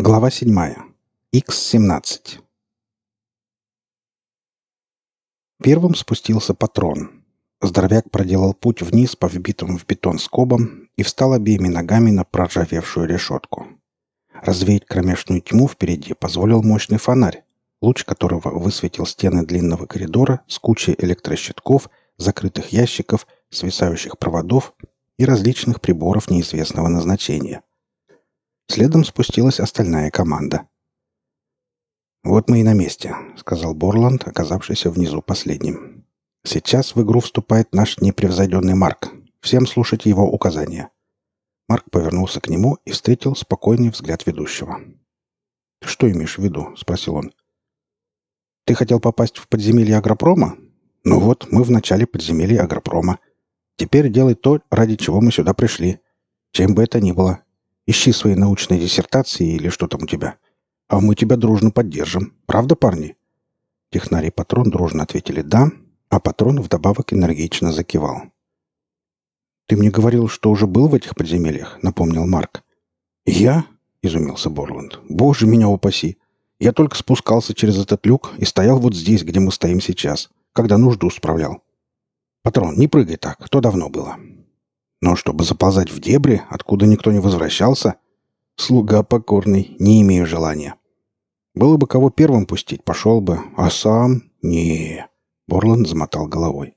Глава 7. Х-17. Первым спустился патрон. Здоровяк проделал путь вниз по вбитым в бетон скобам и встал обеими ногами на проржавевшую решетку. Развеять кромешную тьму впереди позволил мощный фонарь, луч которого высветил стены длинного коридора с кучей электрощитков, закрытых ящиков, свисающих проводов и различных приборов неизвестного назначения. Следом спустилась остальная команда. «Вот мы и на месте», — сказал Борланд, оказавшийся внизу последним. «Сейчас в игру вступает наш непревзойденный Марк. Всем слушать его указания». Марк повернулся к нему и встретил спокойный взгляд ведущего. «Ты что имеешь в виду?» — спросил он. «Ты хотел попасть в подземелье Агропрома? Ну вот, мы в начале подземелья Агропрома. Теперь делай то, ради чего мы сюда пришли. Чем бы это ни было, Ищи свои научные диссертации или что там у тебя. А мы тебя дружно поддержим. Правда, парни?» Технарь и Патрон дружно ответили «да», а Патрон вдобавок энергично закивал. «Ты мне говорил, что уже был в этих подземельях», — напомнил Марк. «Я?» — изумился Борланд. «Боже, меня упаси! Я только спускался через этот люк и стоял вот здесь, где мы стоим сейчас, когда нужду справлял. Патрон, не прыгай так, то давно было. Но чтобы заползать в дебри, откуда никто не возвращался, слуга покорный, не имею желания. Было бы кого первым пустить, пошел бы, а сам... не Борланд замотал головой.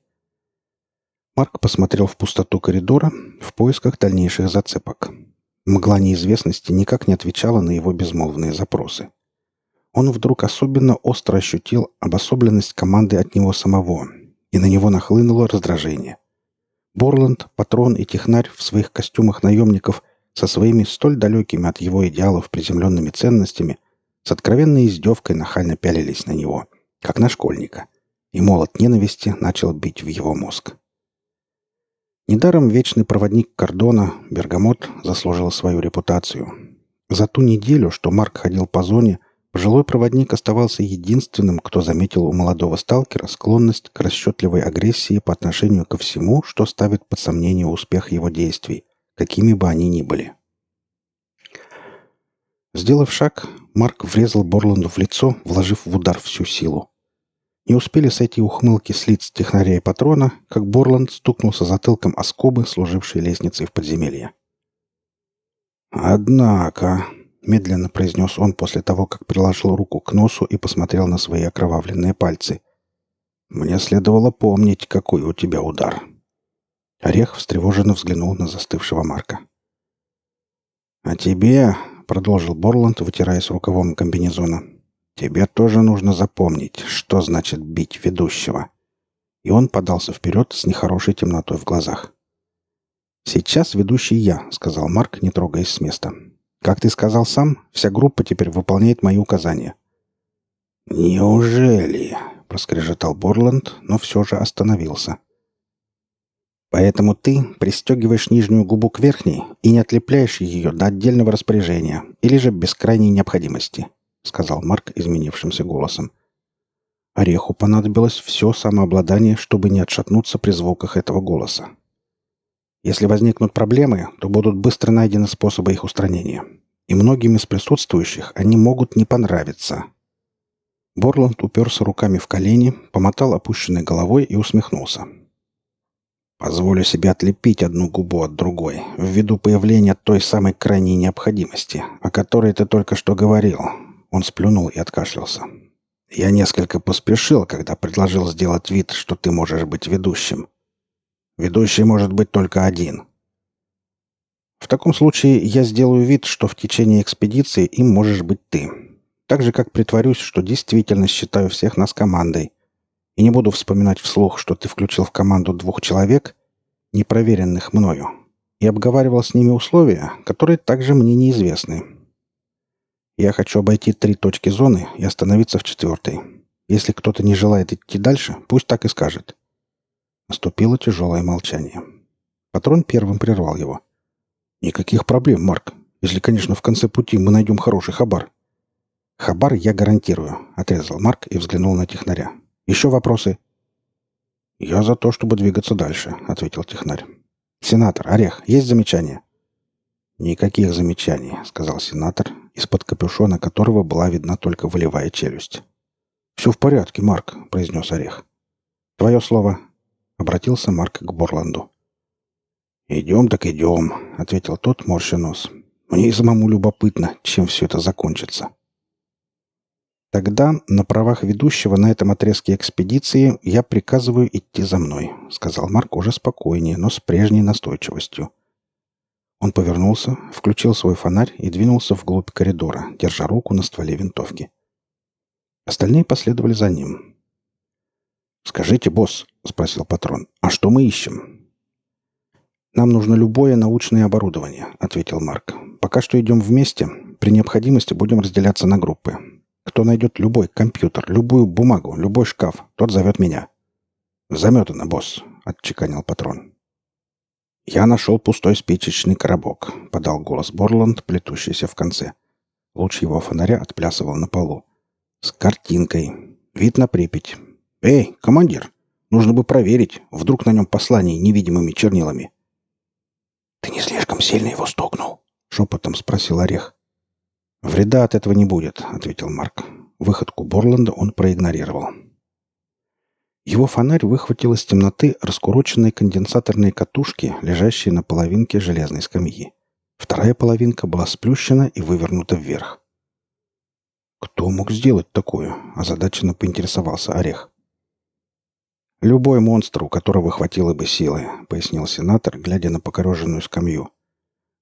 Марк посмотрел в пустоту коридора в поисках дальнейших зацепок. Мгла неизвестности никак не отвечала на его безмолвные запросы. Он вдруг особенно остро ощутил обособленность команды от него самого, и на него нахлынуло раздражение. Борланд, Патрон и Технарь в своих костюмах наемников со своими столь далекими от его идеалов приземленными ценностями с откровенной издевкой нахально пялились на него, как на школьника, и молот ненависти начал бить в его мозг. Недаром вечный проводник кордона, Бергамот, заслужил свою репутацию. За ту неделю, что Марк ходил по зоне – Пожилой проводник оставался единственным, кто заметил у молодого сталкера склонность к расчетливой агрессии по отношению ко всему, что ставит под сомнение успех его действий, какими бы они ни были. Сделав шаг, Марк врезал Борланду в лицо, вложив в удар всю силу. Не успели сойти ухмылки с лиц технаря и патрона, как Борланд стукнулся затылком о скобы, служившей лестницей в подземелье. «Однако», медленно произнес он после того, как приложил руку к носу и посмотрел на свои окровавленные пальцы. «Мне следовало помнить, какой у тебя удар». Орех встревоженно взглянул на застывшего Марка. «А тебе», — продолжил Борланд, вытираясь рукавом комбинезона, «тебе тоже нужно запомнить, что значит бить ведущего». И он подался вперед с нехорошей темнотой в глазах. «Сейчас ведущий я», — сказал Марк, не трогаясь с места. Как ты сказал сам, вся группа теперь выполняет мои указания». «Неужели?» — проскрежетал Борланд, но все же остановился. «Поэтому ты пристегиваешь нижнюю губу к верхней и не отлепляешь ее до отдельного распоряжения или же без крайней необходимости», — сказал Марк изменившимся голосом. Ореху понадобилось все самообладание, чтобы не отшатнуться при звуках этого голоса. Если возникнут проблемы, то будут быстро найдены способы их устранения. И многим из присутствующих они могут не понравиться. Борланд уперся руками в колени, помотал опущенной головой и усмехнулся. «Позволю себе отлепить одну губу от другой, ввиду появления той самой крайней необходимости, о которой ты только что говорил». Он сплюнул и откашлялся. «Я несколько поспешил, когда предложил сделать вид, что ты можешь быть ведущим. Ведущий может быть только один. В таком случае я сделаю вид, что в течение экспедиции им можешь быть ты. Так же, как притворюсь, что действительно считаю всех нас командой. И не буду вспоминать вслух, что ты включил в команду двух человек, не проверенных мною, и обговаривал с ними условия, которые также мне неизвестны. Я хочу обойти три точки зоны и остановиться в четвертой. Если кто-то не желает идти дальше, пусть так и скажет. Наступило тяжелое молчание. Патрон первым прервал его. «Никаких проблем, Марк. Если, конечно, в конце пути мы найдем хороший хабар». «Хабар я гарантирую», — отрезал Марк и взглянул на технаря. «Еще вопросы?» «Я за то, чтобы двигаться дальше», — ответил технарь. «Сенатор, Орех, есть замечания?» «Никаких замечаний», — сказал сенатор из-под капюшона которого была видна только волевая челюсть. «Все в порядке, Марк», — произнес Орех. «Твое слово», — обратился Марк к Борланду. «Идем так идем», — ответил тот, морща нос. «Мне и самому любопытно, чем все это закончится». «Тогда на правах ведущего на этом отрезке экспедиции я приказываю идти за мной», — сказал Марк уже спокойнее, но с прежней настойчивостью. Он повернулся, включил свой фонарь и двинулся вглубь коридора, держа руку на стволе винтовки. Остальные последовали за ним. «Скажите, босс», — спросил патрон, — «а что мы ищем?» «Нам нужно любое научное оборудование», — ответил Марк. «Пока что идем вместе. При необходимости будем разделяться на группы. Кто найдет любой компьютер, любую бумагу, любой шкаф, тот зовет меня». «Заметано, босс», — отчеканил патрон. «Я нашел пустой спичечный коробок», — подал голос Борланд, плетущийся в конце. Луч его фонаря отплясывал на полу. «С картинкой. Вид на Припять. Эй, командир, нужно бы проверить, вдруг на нем послание невидимыми чернилами». «Ты не слишком сильно его стукнул?» — шепотом спросил Орех. «Вреда от этого не будет», — ответил Марк. Выходку Борланда он проигнорировал. Его фонарь выхватил из темноты раскуроченные конденсаторные катушки, лежащие на половинке железной скамьи. Вторая половинка была сплющена и вывернута вверх. «Кто мог сделать такое?» – озадаченно поинтересовался Орех. «Любой монстр, у которого хватило бы силы», — пояснил сенатор, глядя на покореженную скамью.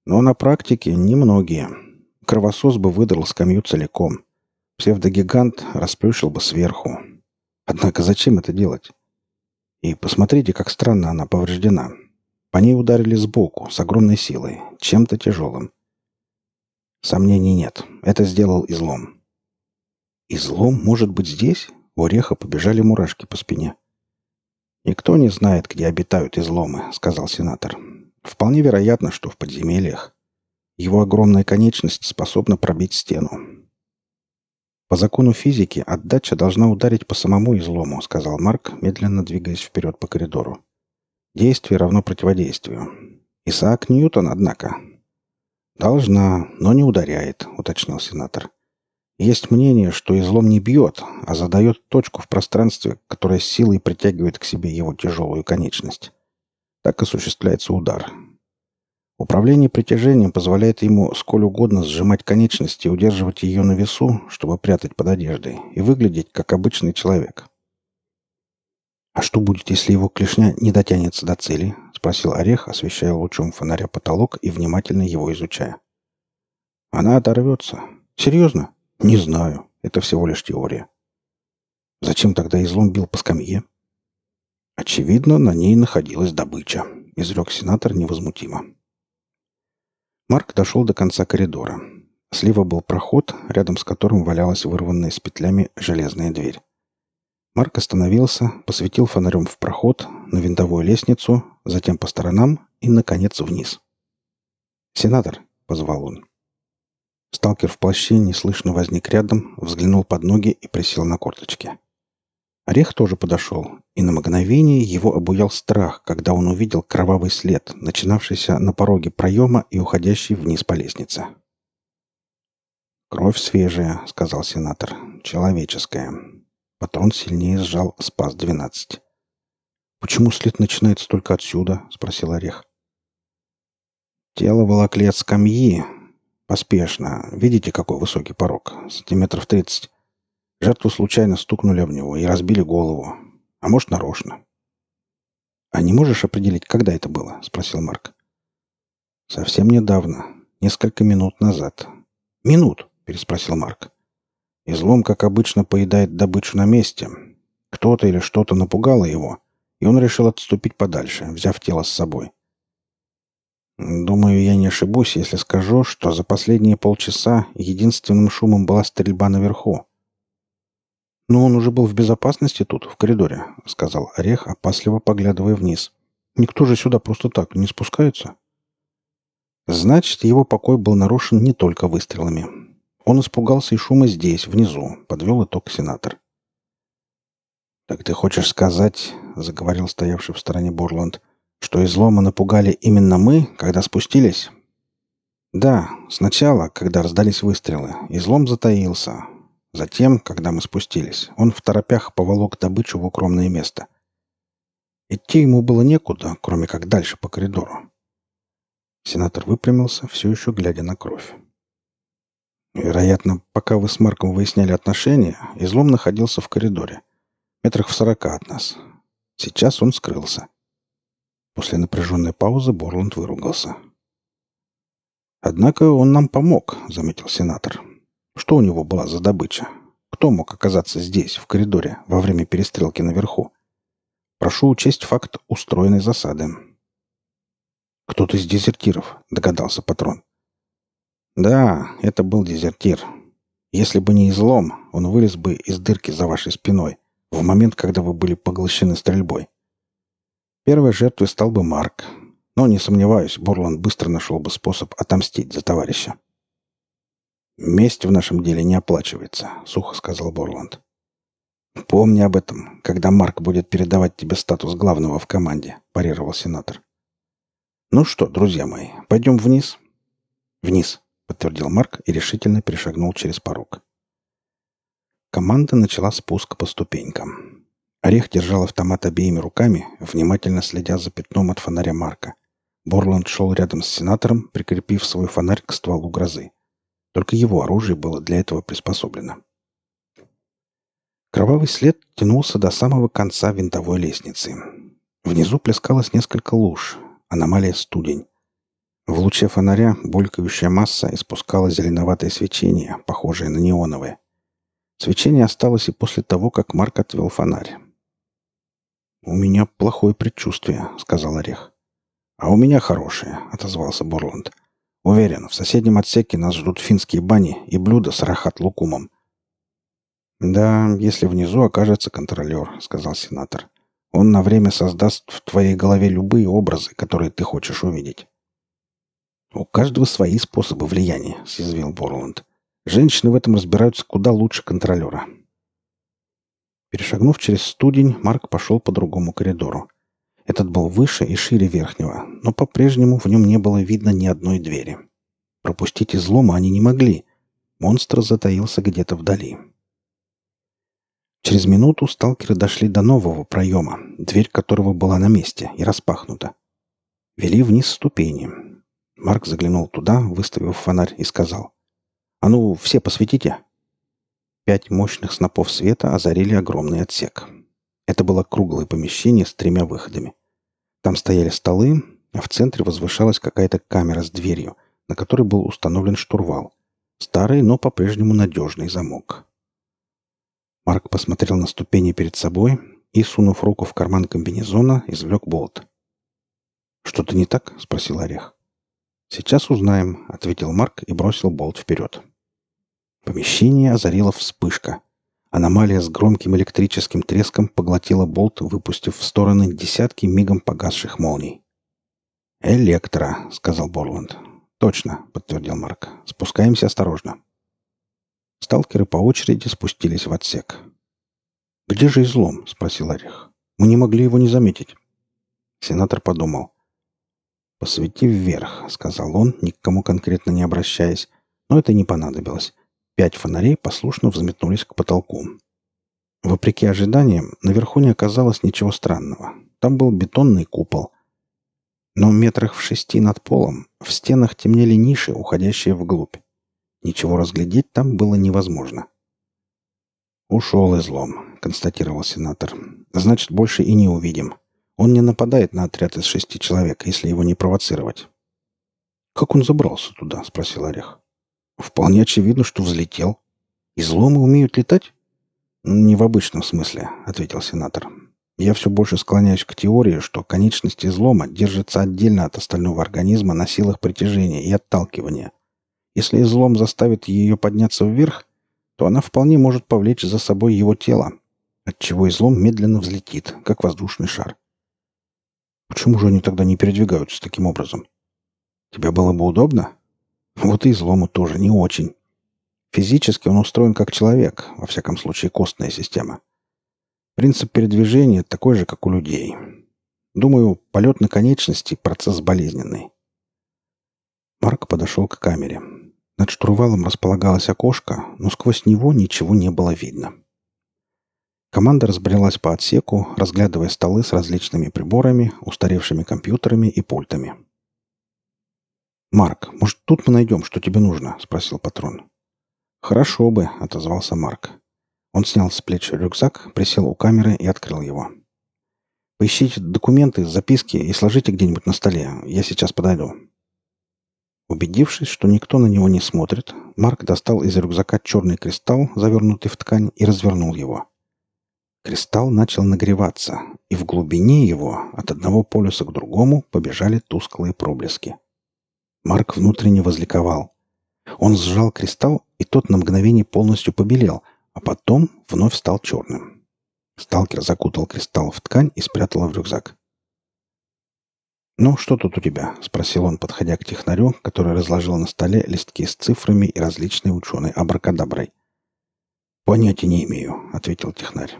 «Но на практике немногие кровосос бы выдрал скамью целиком. Псевдогигант расплющил бы сверху. Однако зачем это делать? И посмотрите, как странно она повреждена. По ней ударили сбоку, с огромной силой, чем-то тяжелым. Сомнений нет. Это сделал излом. Излом может быть здесь? У ореха побежали мурашки по спине. «Никто не знает, где обитают изломы», — сказал сенатор. «Вполне вероятно, что в подземельях. Его огромная конечность способна пробить стену. «По закону физики отдача должна ударить по самому излому», — сказал Марк, медленно двигаясь вперед по коридору. «Действие равно противодействию. Исаак Ньютон, однако». «Должна, но не ударяет», — уточнил сенатор. «Есть мнение, что излом не бьет, а задает точку в пространстве, которая силой притягивает к себе его тяжелую конечность. Так осуществляется удар. Управление притяжением позволяет ему сколь угодно сжимать конечности и удерживать ее на весу, чтобы прятать под одеждой, и выглядеть как обычный человек. «А что будет, если его клешня не дотянется до цели?» — спросил Орех, освещая лучом фонаря потолок и внимательно его изучая. «Она оторвется. Серьезно? Не знаю. Это всего лишь теория. Зачем тогда излом бил по скамье?» «Очевидно, на ней находилась добыча», — изрек сенатор невозмутимо. Марк дошел до конца коридора. Слева был проход, рядом с которым валялась вырванная с петлями железная дверь. Марк остановился, посветил фонарем в проход, на винтовую лестницу, затем по сторонам и, наконец, вниз. «Сенатор!» — позвал он. Сталкер в плаще неслышно возник рядом, взглянул под ноги и присел на корточки. Орех тоже подошел, и на мгновение его обуял страх, когда он увидел кровавый след, начинавшийся на пороге проема и уходящий вниз по лестнице. «Кровь свежая», — сказал сенатор. «Человеческая». Патрон сильнее сжал СПАС-12. «Почему след начинается только отсюда?» — спросил Орех. «Тело волокли от скамьи. Поспешно. Видите, какой высокий порог? Сантиметров тридцать. Жертву случайно стукнули об него и разбили голову. А может, нарочно. «А не можешь определить, когда это было?» — спросил Марк. «Совсем недавно. Несколько минут назад». «Минут?» — переспросил Марк. «Излом, как обычно, поедает добычу на месте. Кто-то или что-то напугало его, и он решил отступить подальше, взяв тело с собой. Думаю, я не ошибусь, если скажу, что за последние полчаса единственным шумом была стрельба наверху. «Но он уже был в безопасности тут, в коридоре», — сказал Орех, опасливо поглядывая вниз. «Никто же сюда просто так не спускается». Значит, его покой был нарушен не только выстрелами. Он испугался и шума здесь, внизу, подвел итог сенатор. «Так ты хочешь сказать, — заговорил стоявший в стороне Борланд, — что излома напугали именно мы, когда спустились?» Да, сначала, когда раздались выстрелы, излом затаился. Затем, когда мы спустились, он в торопях поволок добычу в укромное место. Идти ему было некуда, кроме как дальше по коридору. Сенатор выпрямился, все еще глядя на кровь. Вероятно, пока вы с Марком выясняли отношения, излом находился в коридоре. Метрах в сорока от нас. Сейчас он скрылся. После напряженной паузы Борланд выругался. «Однако он нам помог», — заметил сенатор. «Что у него была за добыча? Кто мог оказаться здесь, в коридоре, во время перестрелки наверху? Прошу учесть факт устроенной засады». «Кто-то из дезертиров», — догадался патрон. «Да, это был дезертир. Если бы не излом, он вылез бы из дырки за вашей спиной в момент, когда вы были поглощены стрельбой. Первой жертвой стал бы Марк, но, не сомневаюсь, Борланд быстро нашел бы способ отомстить за товарища. «Месть в нашем деле не оплачивается», — сухо сказал Борланд. «Помни об этом, когда Марк будет передавать тебе статус главного в команде», — парировал сенатор. «Ну что, друзья мои, пойдем вниз?» «Вниз», — подтвердил Марк и решительно перешагнул через порог. Команда начала спуск по ступенькам. Орех держал автомат обеими руками, внимательно следя за пятном от фонаря Марка. Борланд шел рядом с сенатором, прикрепив свой фонарь к стволу грозы. Только его оружие было для этого приспособлено. Кровавый след тянулся до самого конца винтовой лестницы. Внизу плескалось несколько луж. Аномалия студень. В луче фонаря булькающая масса испускала зеленоватое свечение, похожее на неоновое. Свечение осталось и после того, как Марк отвел фонарь. «У меня плохое предчувствие», — сказал Орех. «А у меня хорошее», — отозвался Борланд. «Уверен, в соседнем отсеке нас ждут финские бани и блюда с рахат-лукумом». «Да, если внизу окажется контролер», — сказал сенатор. «Он на время создаст в твоей голове любые образы, которые ты хочешь увидеть». «У каждого свои способы влияния», — съязвил Борланд. «Женщины в этом разбираются куда лучше контролера». Перешагнув через студень, Марк пошел по другому коридору. Этот был выше и шире верхнего, но по-прежнему в нем не было видно ни одной двери. Пропустить излома они не могли. Монстр затаился где-то вдали. Через минуту сталкеры дошли до нового проема, дверь которого была на месте и распахнута. Вели вниз ступени. Марк заглянул туда, выставив фонарь, и сказал. «А ну, все посветите!» Пять мощных снопов света озарили огромный отсек. Это было круглое помещение с тремя выходами. Там стояли столы, а в центре возвышалась какая-то камера с дверью, на которой был установлен штурвал. Старый, но по-прежнему надежный замок. Марк посмотрел на ступени перед собой и, сунув руку в карман комбинезона, извлек болт. «Что-то не так?» — спросил Орех. «Сейчас узнаем», — ответил Марк и бросил болт вперед. Помещение озарила вспышка. Аномалия с громким электрическим треском поглотила болт, выпустив в стороны десятки мигом погасших молний. «Электро», — сказал Борланд. «Точно», — подтвердил Марк. «Спускаемся осторожно». Сталкеры по очереди спустились в отсек. «Где же излом?» — спросил Орех. «Мы не могли его не заметить». Сенатор подумал. «Посвети вверх», — сказал он, ни к кому конкретно не обращаясь, но это не понадобилось. Пять фонарей послушно взметнулись к потолку. Вопреки ожиданиям, наверху не оказалось ничего странного. Там был бетонный купол. Но метрах в шести над полом в стенах темнели ниши, уходящие вглубь. Ничего разглядеть там было невозможно. «Ушел излом», — констатировал сенатор. «Значит, больше и не увидим. Он не нападает на отряд из шести человек, если его не провоцировать». «Как он забрался туда?» — спросил Орех. Вполне очевидно, что взлетел. Изломы умеют летать? Не в обычном смысле, ответил сенатор. Я все больше склоняюсь к теории, что конечность излома держится отдельно от остального организма на силах притяжения и отталкивания. Если излом заставит ее подняться вверх, то она вполне может повлечь за собой его тело, отчего излом медленно взлетит, как воздушный шар. Почему же они тогда не передвигаются таким образом? Тебе было бы удобно? Вот и излому тоже не очень. Физически он устроен как человек, во всяком случае костная система. Принцип передвижения такой же, как у людей. Думаю, полет на конечности – процесс болезненный. Марк подошел к камере. Над штурвалом располагалось окошко, но сквозь него ничего не было видно. Команда разбрелась по отсеку, разглядывая столы с различными приборами, устаревшими компьютерами и пультами. «Марк, может, тут мы найдем, что тебе нужно?» — спросил патрон. «Хорошо бы», — отозвался Марк. Он снял с плеч рюкзак, присел у камеры и открыл его. «Поищите документы, записки и сложите где-нибудь на столе. Я сейчас подойду». Убедившись, что никто на него не смотрит, Марк достал из рюкзака черный кристалл, завернутый в ткань, и развернул его. Кристалл начал нагреваться, и в глубине его от одного полюса к другому побежали тусклые проблески. Марк внутренне возликовал. Он сжал кристалл, и тот на мгновение полностью побелел, а потом вновь стал черным. Сталкер закутал кристалл в ткань и спрятал в рюкзак. «Ну, что тут у тебя?» — спросил он, подходя к технарю, который разложил на столе листки с цифрами и различной ученой абракадаброй. «Понятия не имею», — ответил технарь.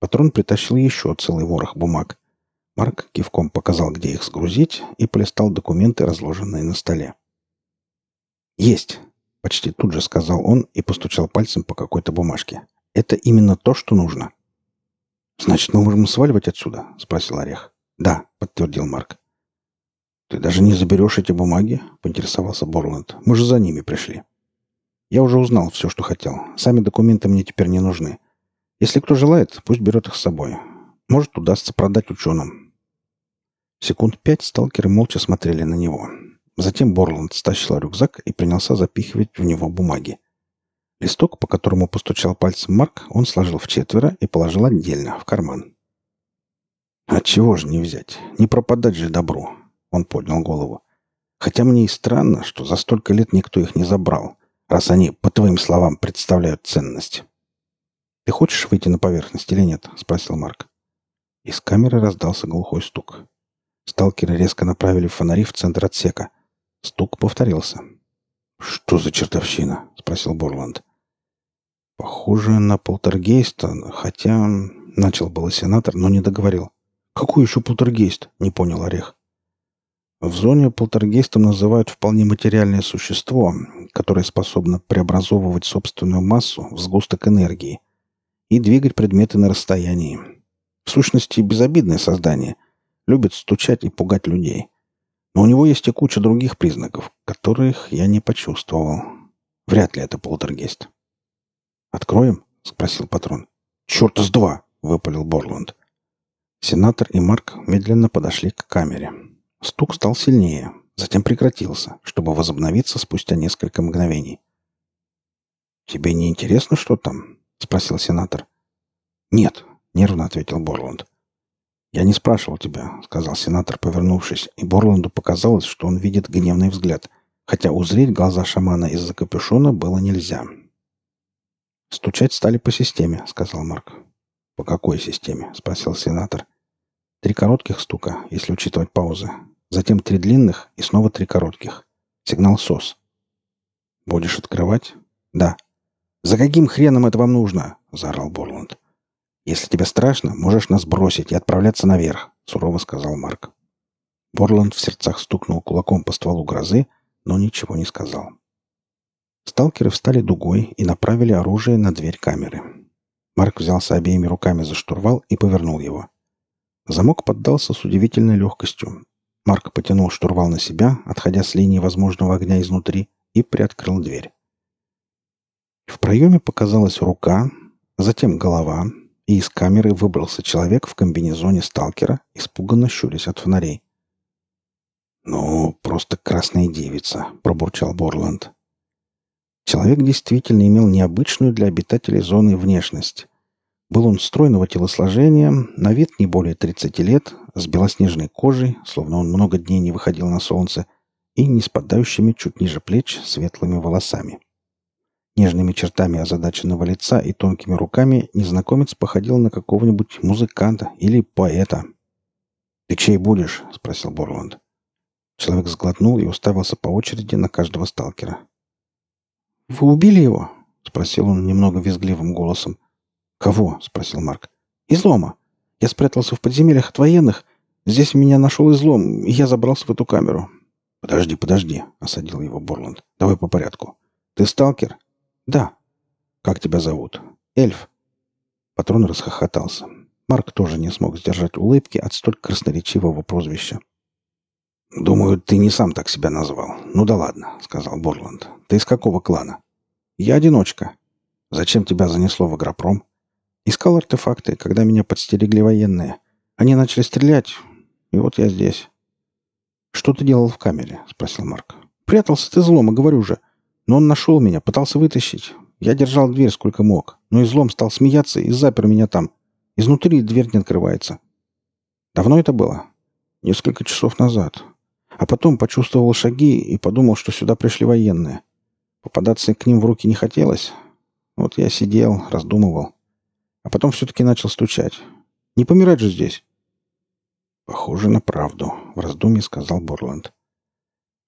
Патрон притащил еще целый ворох бумаг. Марк кивком показал, где их сгрузить, и полистал документы, разложенные на столе. «Есть!» — почти тут же сказал он и постучал пальцем по какой-то бумажке. «Это именно то, что нужно». «Значит, мы можем сваливать отсюда?» — спросил Орех. «Да», — подтвердил Марк. «Ты даже не заберешь эти бумаги?» — поинтересовался Борланд. «Мы же за ними пришли». «Я уже узнал все, что хотел. Сами документы мне теперь не нужны. Если кто желает, пусть берет их с собой. Может, удастся продать ученым. Секунд пять сталкеры молча смотрели на него. Затем Борланд стащил рюкзак и принялся запихивать в него бумаги. Листок, по которому постучал пальцем Марк, он сложил в четверо и положил отдельно, в карман. «А чего же не взять? Не пропадать же добру!» Он поднял голову. «Хотя мне и странно, что за столько лет никто их не забрал, раз они, по твоим словам, представляют ценность». «Ты хочешь выйти на поверхность или нет?» — спросил Марк. Из камеры раздался глухой стук. Сталкеры резко направили фонари в центр отсека. Стук повторился. «Что за чертовщина?» — спросил Борланд. «Похоже на полтергейста, хотя...» — начал было сенатор, но не договорил. «Какой еще полтергейст?» — не понял Орех. В зоне полтергейстом называют вполне материальное существо, которое способно преобразовывать собственную массу в сгусток энергии, и двигать предметы на расстоянии. В сущности, безобидное создание. Любит стучать и пугать людей. Но у него есть и куча других признаков, которых я не почувствовал. Вряд ли это полтергейст. «Откроем?» — спросил патрон. «Черта с два!» — выпалил Борланд. Сенатор и Марк медленно подошли к камере. Стук стал сильнее, затем прекратился, чтобы возобновиться спустя несколько мгновений. «Тебе не интересно, что там?» — спросил сенатор. «Нет», — нервно ответил Борланд. «Я не спрашивал тебя», — сказал сенатор, повернувшись, и Борланду показалось, что он видит гневный взгляд, хотя узреть глаза шамана из-за капюшона было нельзя. «Стучать стали по системе», — сказал Марк. «По какой системе?» — спросил сенатор. «Три коротких стука, если учитывать паузы. Затем три длинных и снова три коротких. Сигнал СОС». «Будешь открывать?» «Да», «За каким хреном это вам нужно?» — заорал Борланд. «Если тебе страшно, можешь нас бросить и отправляться наверх», — сурово сказал Марк. Борланд в сердцах стукнул кулаком по стволу грозы, но ничего не сказал. Сталкеры встали дугой и направили оружие на дверь камеры. Марк взялся обеими руками за штурвал и повернул его. Замок поддался с удивительной легкостью. Марк потянул штурвал на себя, отходя с линии возможного огня изнутри, и приоткрыл дверь. В проеме показалась рука, затем голова, и из камеры выбрался человек в комбинезоне сталкера, испуганно щурясь от фонарей. «Ну, просто красная девица», — пробурчал Борланд. Человек действительно имел необычную для обитателей зоны внешность. Был он стройного телосложения, на вид не более 30 лет, с белоснежной кожей, словно он много дней не выходил на солнце, и не спадающими чуть ниже плеч светлыми волосами. Нежными чертами озадаченного лица и тонкими руками незнакомец походил на какого-нибудь музыканта или поэта. «Ты чей будешь?» — спросил Борланд. Человек сглотнул и уставился по очереди на каждого сталкера. «Вы убили его?» — спросил он немного визгливым голосом. «Кого?» — спросил Марк. «Излома. Я спрятался в подземельях от военных. Здесь меня нашел излом, и я забрался в эту камеру. «Подожди, подожди», — осадил его Борланд. «Давай по порядку. Ты сталкер?» «Да». «Как тебя зовут?» «Эльф». Патрон расхохотался. Марк тоже не смог сдержать улыбки от столь красноречивого прозвища. «Думаю, ты не сам так себя назвал. Ну да ладно», — сказал Борланд. «Ты из какого клана?» «Я одиночка». «Зачем тебя занесло в агропром?» «Искал артефакты, когда меня подстерегли военные. Они начали стрелять, и вот я здесь». «Что ты делал в камере?» — спросил Марк. «Прятался ты злома, говорю же. Но он нашел меня, пытался вытащить. Я держал дверь сколько мог, но излом стал смеяться и запер меня там. Изнутри дверь не открывается». «Давно это было?» «Несколько часов назад. А потом почувствовал шаги и подумал, что сюда пришли военные. Попадаться к ним в руки не хотелось. Вот я сидел, раздумывал. А потом все-таки начал стучать. Не помирать же здесь. «Похоже на правду», — в раздумье сказал Борланд.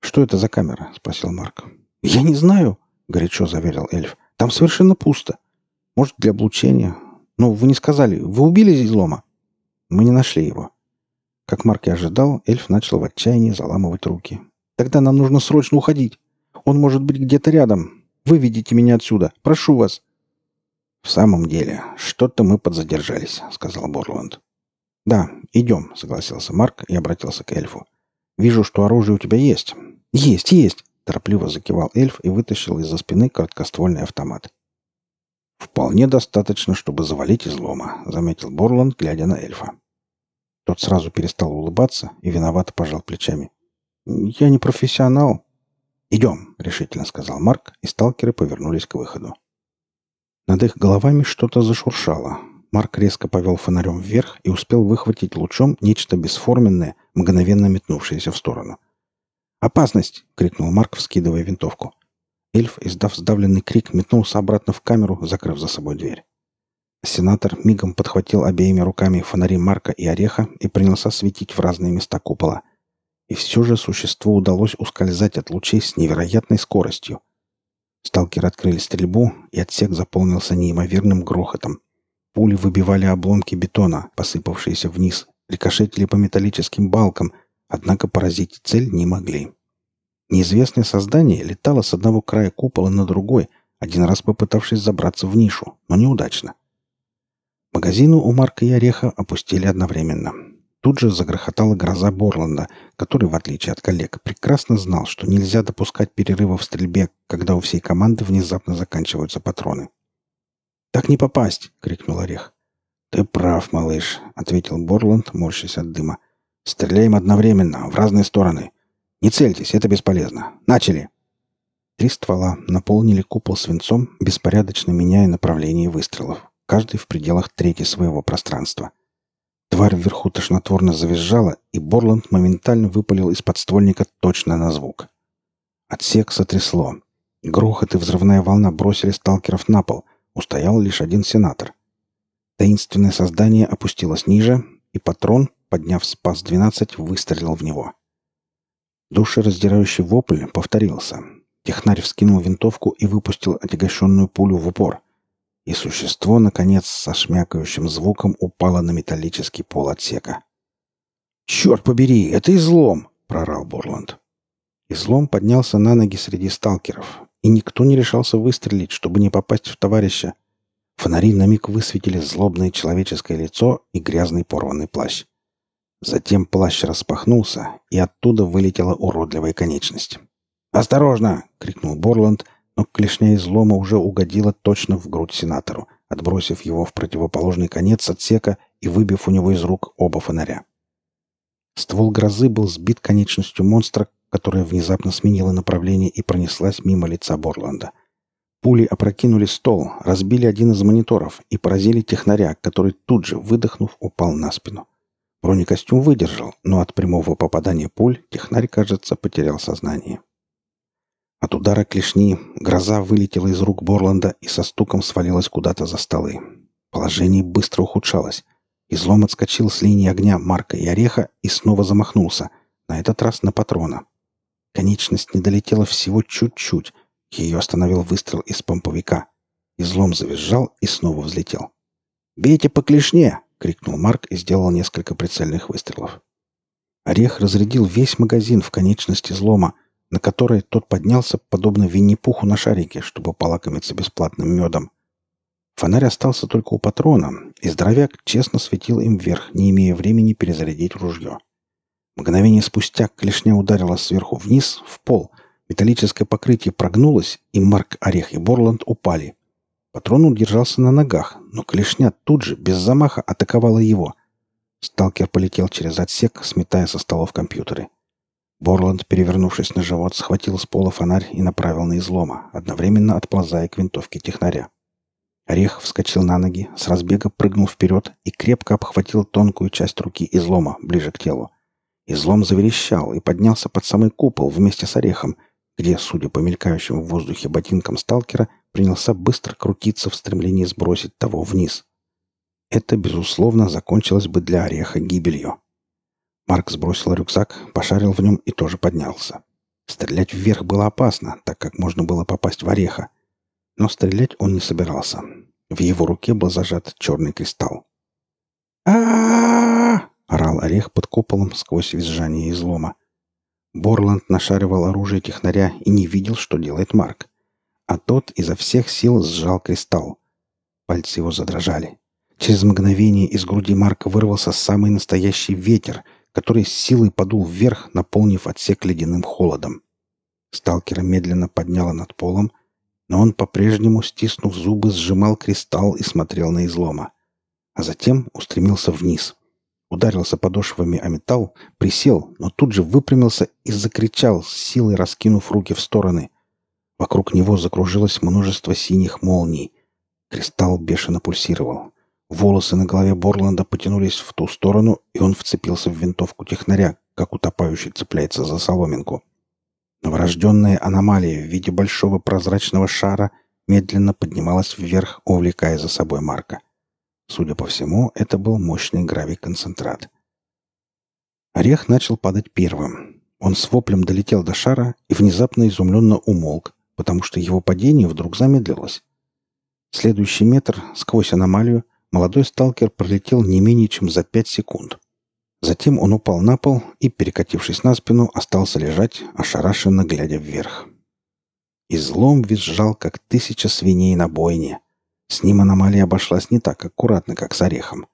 «Что это за камера?» — спросил Марк. «Я не знаю», — горячо заверил эльф. «Там совершенно пусто. Может, для облучения. Но вы не сказали, вы убили излома?» «Мы не нашли его». Как Марк и ожидал, эльф начал в отчаянии заламывать руки. «Тогда нам нужно срочно уходить. Он может быть где-то рядом. Выведите меня отсюда. Прошу вас». «В самом деле, что-то мы подзадержались», — сказал Борланд. «Да, идем», — согласился Марк и обратился к эльфу. «Вижу, что оружие у тебя есть». «Есть, есть», — торопливо закивал эльф и вытащил из-за спины короткоствольный автомат. «Вполне достаточно, чтобы завалить излома», — заметил Борланд, глядя на эльфа. Тот сразу перестал улыбаться и виновато пожал плечами. «Я не профессионал». «Идем», — решительно сказал Марк, и сталкеры повернулись к выходу. Над их головами что-то зашуршало, Марк резко повел фонарем вверх и успел выхватить лучом нечто бесформенное, мгновенно метнувшееся в сторону. «Опасность!» — крикнул Марк, вскидывая винтовку. Эльф, издав сдавленный крик, метнулся обратно в камеру, закрыв за собой дверь. Сенатор мигом подхватил обеими руками фонари Марка и Ореха и принялся светить в разные места купола. И все же существу удалось ускользать от лучей с невероятной скоростью. Сталкеры открыли стрельбу, и отсек заполнился неимоверным грохотом. Пули выбивали обломки бетона, посыпавшиеся вниз, рикошетили по металлическим балкам, однако поразить цель не могли. Неизвестное создание летало с одного края купола на другой, один раз попытавшись забраться в нишу, но неудачно. Магазину у Марка и Ореха опустили одновременно. Тут же загрохотала гроза Борланда, который, в отличие от коллег, прекрасно знал, что нельзя допускать перерыва в стрельбе, когда у всей команды внезапно заканчиваются патроны. «Так не попасть!» — крикнул Орех. «Ты прав, малыш», — ответил Борланд, морщась от дыма. «Стреляем одновременно, в разные стороны. Не цельтесь, это бесполезно. Начали!» Три ствола наполнили купол свинцом, беспорядочно меняя направление выстрелов, каждый в пределах трети своего пространства. Тварь вверху тошнотворно завизжала, и Борланд моментально выпалил из подствольника точно на звук. Отсек сотрясло. Грохот и взрывная волна бросили сталкеров на пол, Устоял лишь один сенатор. Таинственное создание опустилось ниже, и патрон, подняв спас-12, выстрелил в него. Душераздирающий вопль повторился. Технарь вскинул винтовку и выпустил отягощенную пулю в упор. И существо, наконец, со шмякающим звуком упало на металлический пол отсека. «Черт побери, это излом!» — прорал Борланд. Излом поднялся на ноги среди сталкеров, и никто не решался выстрелить, чтобы не попасть в товарища. Фонари на миг высветили злобное человеческое лицо и грязный порванный плащ. Затем плащ распахнулся, и оттуда вылетела уродливая конечность. «Осторожно!» — крикнул Борланд, но клешня излома уже угодила точно в грудь сенатору, отбросив его в противоположный конец отсека и выбив у него из рук оба фонаря. Ствол грозы был сбит конечностью монстра, которая внезапно сменила направление и пронеслась мимо лица Борланда. Пули опрокинули стол, разбили один из мониторов и поразили технаря, который тут же, выдохнув, упал на спину. Бронекостюм выдержал, но от прямого попадания пуль технарь, кажется, потерял сознание. От удара клешни гроза вылетела из рук Борланда и со стуком свалилась куда-то за столы. Положение быстро ухудшалось. Излом отскочил с линии огня Марка и Ореха и снова замахнулся, на этот раз на патрона. Конечность не долетела всего чуть-чуть. Ее остановил выстрел из помповика. Излом завизжал и снова взлетел. «Бейте по клешне!» — крикнул Марк и сделал несколько прицельных выстрелов. Орех разрядил весь магазин в конечности злома, на которой тот поднялся, подобно Винни-Пуху на шарике, чтобы полакомиться бесплатным медом. Фонарь остался только у патрона, и здоровяк честно светил им вверх, не имея времени перезарядить ружье. Мгновение спустя клешня ударила сверху вниз, в пол. Металлическое покрытие прогнулось, и Марк, Орех и Борланд упали. Патрон удержался на ногах, но клешня тут же, без замаха, атаковала его. Сталкер полетел через отсек, сметая со столов компьютеры. Борланд, перевернувшись на живот, схватил с пола фонарь и направил на излома, одновременно отползая к винтовке технаря. Орех вскочил на ноги, с разбега прыгнул вперед и крепко обхватил тонкую часть руки излома, ближе к телу. Излом заверещал и поднялся под самый купол вместе с орехом, где, судя по мелькающим в воздухе ботинкам сталкера, принялся быстро крутиться в стремлении сбросить того вниз. Это, безусловно, закончилось бы для ореха гибелью. Марк сбросил рюкзак, пошарил в нем и тоже поднялся. Стрелять вверх было опасно, так как можно было попасть в ореха. Но стрелять он не собирался. В его руке был зажат черный кристалл. а орал орех под куполом сквозь визжание излома. Борланд нашаривал оружие технаря и не видел, что делает Марк. А тот изо всех сил сжал кристалл. Пальцы его задрожали. Через мгновение из груди Марка вырвался самый настоящий ветер — который с силой подул вверх, наполнив отсек ледяным холодом. Сталкера медленно подняло над полом, но он по-прежнему, стиснув зубы, сжимал кристалл и смотрел на излома. А затем устремился вниз. Ударился подошвами о металл, присел, но тут же выпрямился и закричал, с силой раскинув руки в стороны. Вокруг него закружилось множество синих молний. Кристалл бешено пульсировал. Волосы на голове Борланда потянулись в ту сторону, и он вцепился в винтовку технаря, как утопающий цепляется за соломинку. Новорожденная аномалия в виде большого прозрачного шара медленно поднималась вверх, увлекая за собой Марка. Судя по всему, это был мощный гравий-концентрат. Орех начал падать первым. Он с воплем долетел до шара и внезапно изумленно умолк, потому что его падение вдруг замедлилось. Следующий метр сквозь аномалию молодой сталкер пролетел не менее чем за пять секунд. Затем он упал на пол и, перекатившись на спину, остался лежать, ошарашенно глядя вверх. Излом визжал, как тысяча свиней на бойне. С ним аномалия обошлась не так аккуратно, как с орехом.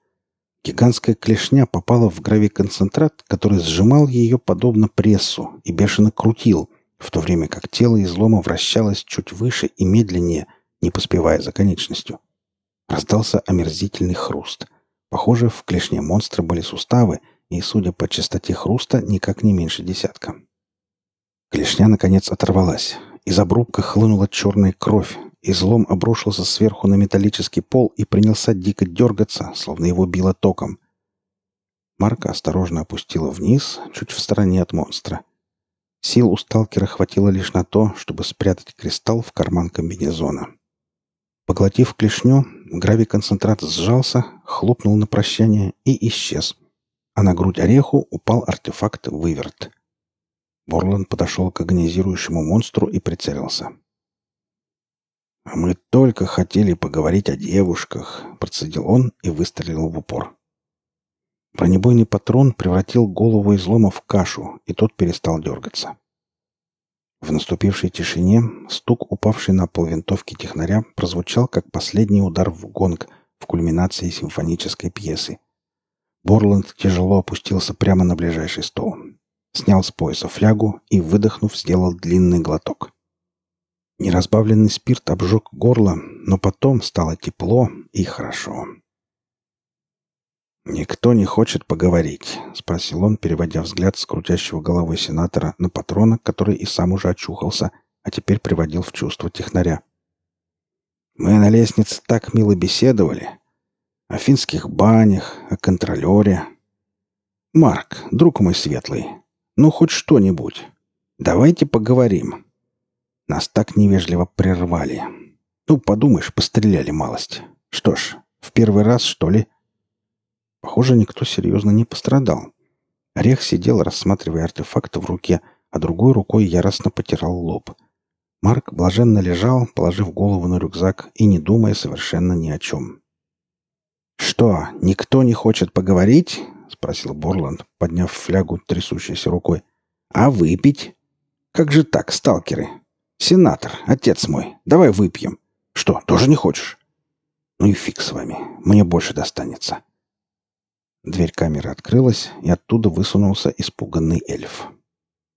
Гигантская клешня попала в гравиконцентрат, который сжимал ее подобно прессу и бешено крутил, в то время как тело излома вращалось чуть выше и медленнее, не поспевая за конечностью. Раздался омерзительный хруст. Похоже, в клешне монстра были суставы, и, судя по частоте хруста, никак не меньше десятка. Клешня, наконец, оторвалась. Из обрубка хлынула черная кровь. Излом обрушился сверху на металлический пол и принялся дико дергаться, словно его било током. Марка осторожно опустила вниз, чуть в стороне от монстра. Сил у сталкера хватило лишь на то, чтобы спрятать кристалл в карман комбинезона. Поглотив клешню, гравий-концентрат сжался, хлопнул на прощание и исчез. А на грудь ореху упал артефакт «Выверт». Борланд подошел к агонизирующему монстру и прицелился. «А «Мы только хотели поговорить о девушках», — процедил он и выстрелил в упор. Бронебойный патрон превратил голову излома в кашу, и тот перестал дергаться. В наступившей тишине стук, упавший на пол винтовки технаря, прозвучал как последний удар в гонг в кульминации симфонической пьесы. Борланд тяжело опустился прямо на ближайший стол. Снял с пояса флягу и, выдохнув, сделал длинный глоток. Неразбавленный спирт обжег горло, но потом стало тепло и хорошо. «Никто не хочет поговорить», — спросил он, переводя взгляд с крутящего головой сенатора на патрона, который и сам уже очухался, а теперь приводил в чувство технаря. «Мы на лестнице так мило беседовали. О финских банях, о контролере. Марк, друг мой светлый, ну хоть что-нибудь. Давайте поговорим». Нас так невежливо прервали. Ну, подумаешь, постреляли малость. Что ж, в первый раз, что ли?» Похоже, никто серьезно не пострадал. Орех сидел, рассматривая артефакты в руке, а другой рукой яростно потирал лоб. Марк блаженно лежал, положив голову на рюкзак и не думая совершенно ни о чем. «Что, никто не хочет поговорить?» —— спросил Борланд, подняв флягу трясущейся рукой. «А выпить? Как же так, сталкеры? Сенатор, отец мой, давай выпьем. Что, тоже не хочешь?» «Ну и фиг с вами, мне больше достанется». Дверь камеры открылась, и оттуда высунулся испуганный эльф.